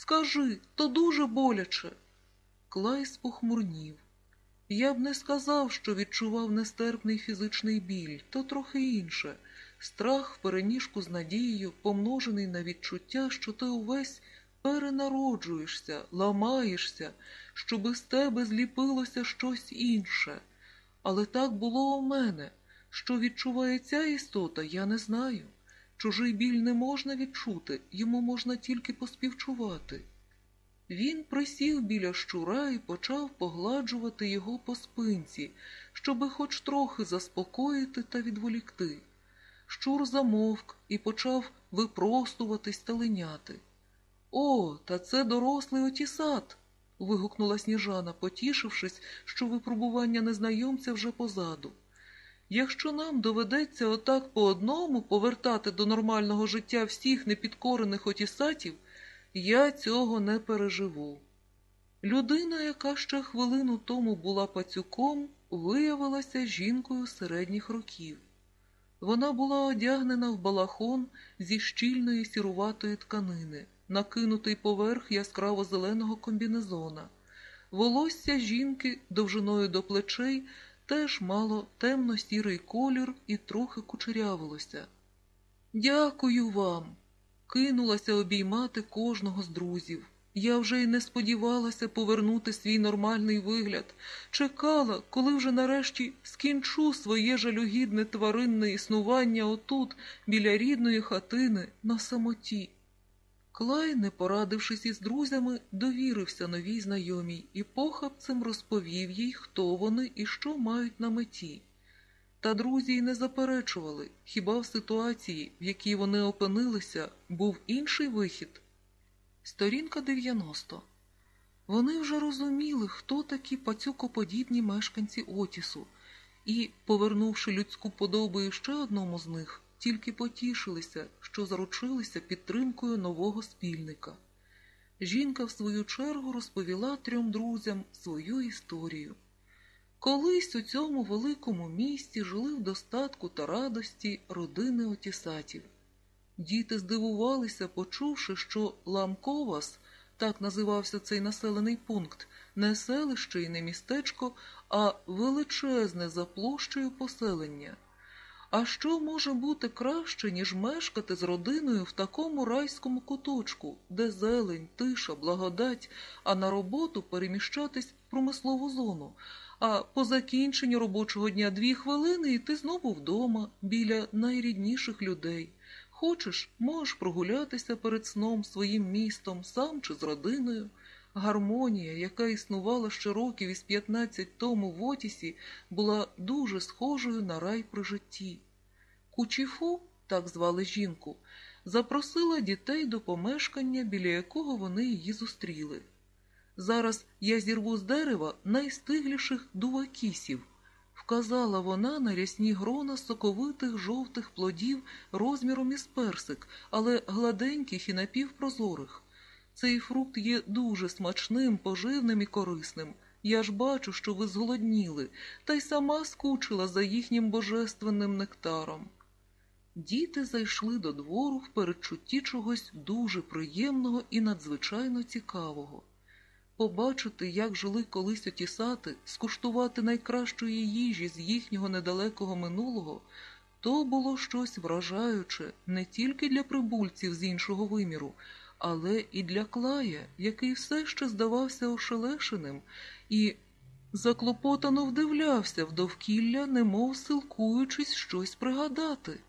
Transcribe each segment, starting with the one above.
Скажи, то дуже боляче. Клай спохмурнів. Я б не сказав, що відчував нестерпний фізичний біль, то трохи інше. Страх в переміжку з надією, помножений на відчуття, що ти увесь перенароджуєшся, ламаєшся, щоби з тебе зліпилося щось інше. Але так було у мене. Що відчуває ця істота, я не знаю. Чужий біль не можна відчути, йому можна тільки поспівчувати. Він присів біля щура і почав погладжувати його по спинці, щоби хоч трохи заспокоїти та відволікти. Щур замовк і почав випростуватись та линяти. О, та це дорослий отісат. вигукнула сніжана, потішившись, що випробування незнайомця вже позаду. Якщо нам доведеться отак по одному повертати до нормального життя всіх непідкорених отісатів, я цього не переживу. Людина, яка ще хвилину тому була пацюком, виявилася жінкою середніх років. Вона була одягнена в балахон зі щільної сіруватої тканини, накинутий поверх яскраво зеленого комбінезона. Волосся жінки довжиною до плечей теж мало темно-сірий колір і трохи кучерявилося. Дякую вам. Кинулася обіймати кожного з друзів. Я вже й не сподівалася повернути свій нормальний вигляд. Чекала, коли вже нарешті скінчу своє жалюгідне тваринне існування отут, біля рідної хатини, на самоті. Клай, не порадившись із друзями, довірився новій знайомій і похапцем розповів їй, хто вони і що мають на меті. Та друзі й не заперечували, хіба в ситуації, в якій вони опинилися, був інший вихід. Сторінка 90. Вони вже розуміли, хто такі пацюкоподібні мешканці Отісу, і, повернувши людську подобу ще одному з них, тільки потішилися, що заручилися підтримкою нового спільника. Жінка, в свою чергу, розповіла трьом друзям свою історію. Колись у цьому великому місті жили в достатку та радості родини отісатів. Діти здивувалися, почувши, що Ламковас, так називався цей населений пункт, не селище і не містечко, а величезне за площею поселення. А що може бути краще, ніж мешкати з родиною в такому райському куточку, де зелень, тиша, благодать, а на роботу переміщатись в промислову зону, а по закінченні робочого дня дві хвилини і ти знову вдома, біля найрідніших людей. Хочеш, можеш прогулятися перед сном своїм містом, сам чи з родиною. Гармонія, яка існувала ще років із 15 тому в Отісі, була дуже схожою на рай при житті. Кучіфу, так звали жінку, запросила дітей до помешкання, біля якого вони її зустріли. Зараз я зірву з дерева найстигліших дувакісів, вказала вона на рясні грона соковитих жовтих плодів розміром із персик, але гладеньких і напівпрозорих. Цей фрукт є дуже смачним, поживним і корисним. Я ж бачу, що ви зголодніли, та й сама скучила за їхнім божественним нектаром. Діти зайшли до двору в передчутті чогось дуже приємного і надзвичайно цікавого. Побачити, як жили колись отісати, скуштувати найкращої їжі з їхнього недалекого минулого, то було щось вражаюче не тільки для прибульців з іншого виміру, але і для клая, який все ще здавався ошелешеним і заклопотано вдивлявся в довкілля, немов силкуючись щось пригадати.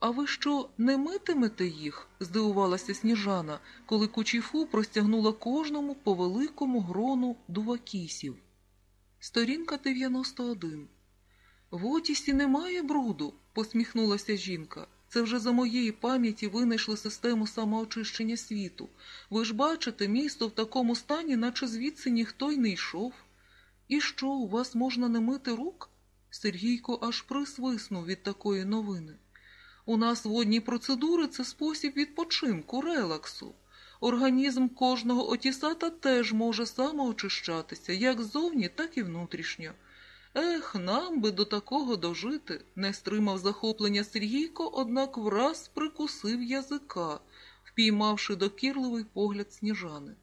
А ви що, не митимете їх? здивувалася сніжана, коли кучіфу простягнула кожному по великому грону дувакісів. Сторінка 91. В Отісі немає бруду, посміхнулася жінка. Це вже за моєї пам'яті винайшли систему самоочищення світу. Ви ж бачите, місто в такому стані, наче звідси ніхто й не йшов. І що, у вас можна не мити рук? Сергійко аж присвиснув від такої новини. У нас водні процедури це спосіб відпочинку, релаксу. Організм кожного отісата теж може самоочищатися, як ззовні, так і внутрішньо. Ех, нам би до такого дожити, не стримав захоплення Сергійко, однак враз прикусив язика, впіймавши докірливий погляд сніжани.